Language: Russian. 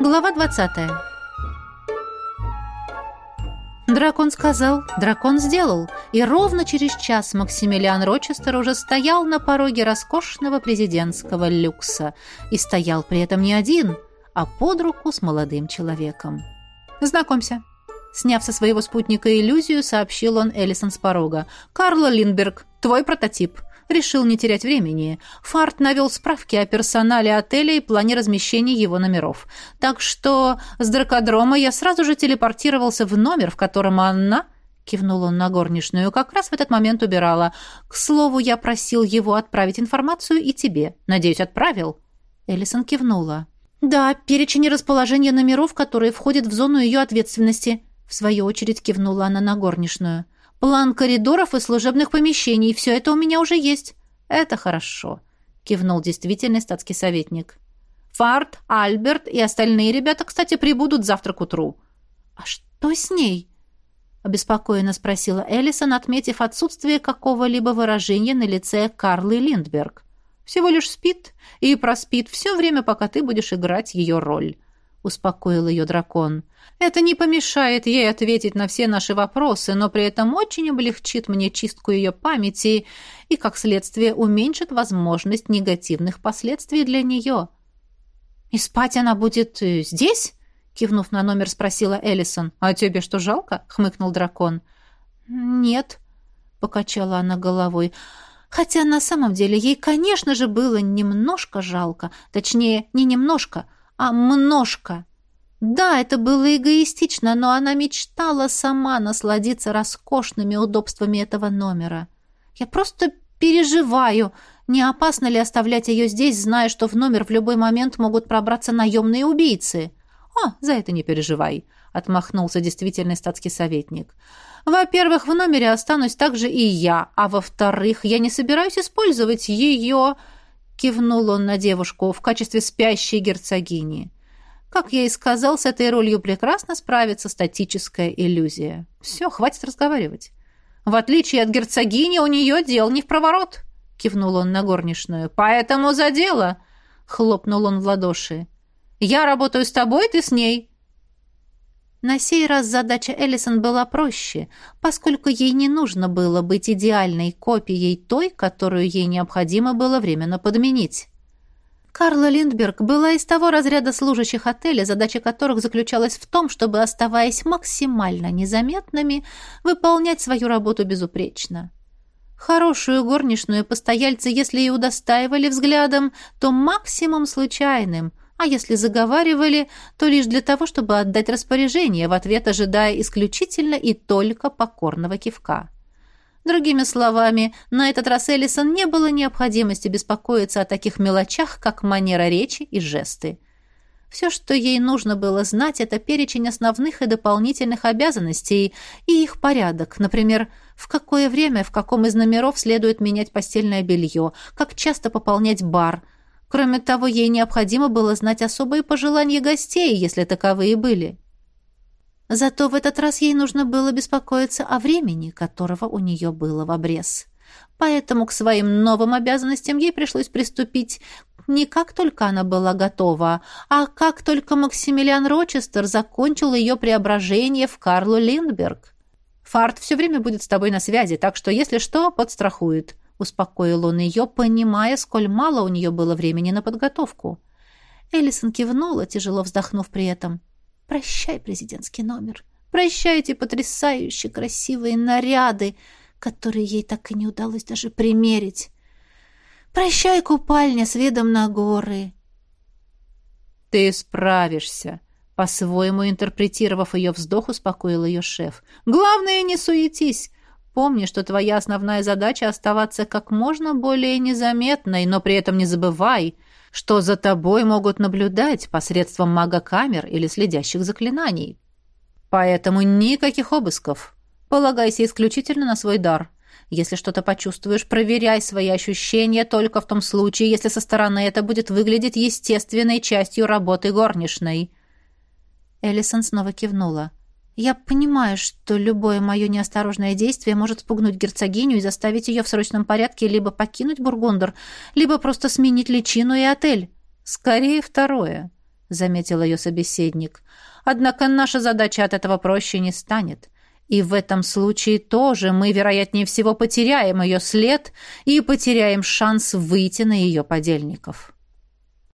Глава 20. Дракон сказал, дракон сделал, и ровно через час Максимилиан Рочестер уже стоял на пороге роскошного президентского люкса и стоял при этом не один, а под руку с молодым человеком. «Знакомься». Сняв со своего спутника иллюзию, сообщил он Элисон с порога. «Карло Линдберг, твой прототип решил не терять времени. Фарт навел справки о персонале отеля и плане размещения его номеров. Так что с дракодрома я сразу же телепортировался в номер, в котором она... Кивнул он на горничную, как раз в этот момент убирала. «К слову, я просил его отправить информацию и тебе. Надеюсь, отправил?» Эллисон кивнула. «Да, перечень расположения номеров, которые входят в зону ее ответственности», в свою очередь кивнула она на горничную. План коридоров и служебных помещений. Все это у меня уже есть. Это хорошо, кивнул действительно статский советник. Фарт, Альберт и остальные ребята, кстати, прибудут завтра к утру. А что с ней? обеспокоенно спросила Эллисон, отметив отсутствие какого-либо выражения на лице Карлы Линдберг. Всего лишь спит и проспит все время, пока ты будешь играть ее роль. — успокоил ее дракон. «Это не помешает ей ответить на все наши вопросы, но при этом очень облегчит мне чистку ее памяти и, как следствие, уменьшит возможность негативных последствий для нее». «И спать она будет э, здесь?» — кивнув на номер, спросила Эллисон. «А тебе что, жалко?» — хмыкнул дракон. «Нет», — покачала она головой. «Хотя на самом деле ей, конечно же, было немножко жалко. Точнее, не немножко — а множко. Да, это было эгоистично, но она мечтала сама насладиться роскошными удобствами этого номера. Я просто переживаю, не опасно ли оставлять ее здесь, зная, что в номер в любой момент могут пробраться наемные убийцы. «О, за это не переживай», — отмахнулся действительный статский советник. «Во-первых, в номере останусь также и я, а во-вторых, я не собираюсь использовать ее...» Кивнул он на девушку в качестве спящей герцогини. Как я и сказал, с этой ролью прекрасно справится статическая иллюзия. Все, хватит разговаривать. В отличие от герцогини, у нее дел не в проворот, кивнул он на горничную. Поэтому за дело, хлопнул он в ладоши. Я работаю с тобой, ты с ней. На сей раз задача Эллисон была проще, поскольку ей не нужно было быть идеальной копией той, которую ей необходимо было временно подменить. Карла Линдберг была из того разряда служащих отеля, задача которых заключалась в том, чтобы, оставаясь максимально незаметными, выполнять свою работу безупречно. Хорошую горничную постояльцы, если и удостаивали взглядом, то максимум случайным, а если заговаривали, то лишь для того, чтобы отдать распоряжение, в ответ ожидая исключительно и только покорного кивка. Другими словами, на этот раз Эллисон не было необходимости беспокоиться о таких мелочах, как манера речи и жесты. Все, что ей нужно было знать, это перечень основных и дополнительных обязанностей и их порядок. Например, в какое время, в каком из номеров следует менять постельное белье, как часто пополнять бар – Кроме того, ей необходимо было знать особые пожелания гостей, если таковые были. Зато в этот раз ей нужно было беспокоиться о времени, которого у нее было в обрез. Поэтому к своим новым обязанностям ей пришлось приступить не как только она была готова, а как только Максимилиан Рочестер закончил ее преображение в Карлу Линдберг. «Фарт все время будет с тобой на связи, так что, если что, подстрахует», успокоил он ее, понимая, сколь мало у нее было времени на подготовку. Эллисон кивнула, тяжело вздохнув при этом. «Прощай, президентский номер. Прощайте потрясающе красивые наряды, которые ей так и не удалось даже примерить. Прощай, купальня с видом на горы». «Ты справишься», — по-своему интерпретировав ее вздох, успокоил ее шеф. «Главное, не суетись. Помни, что твоя основная задача оставаться как можно более незаметной, но при этом не забывай, что за тобой могут наблюдать посредством мага-камер или следящих заклинаний. Поэтому никаких обысков. Полагайся исключительно на свой дар. Если что-то почувствуешь, проверяй свои ощущения только в том случае, если со стороны это будет выглядеть естественной частью работы горничной. Эллисон снова кивнула. Я понимаю, что любое мое неосторожное действие может спугнуть герцогиню и заставить ее в срочном порядке либо покинуть Бургундер, либо просто сменить личину и отель. Скорее второе. заметил ее собеседник. Однако наша задача от этого проще не станет. И в этом случае тоже мы, вероятнее всего, потеряем ее след и потеряем шанс выйти на ее подельников.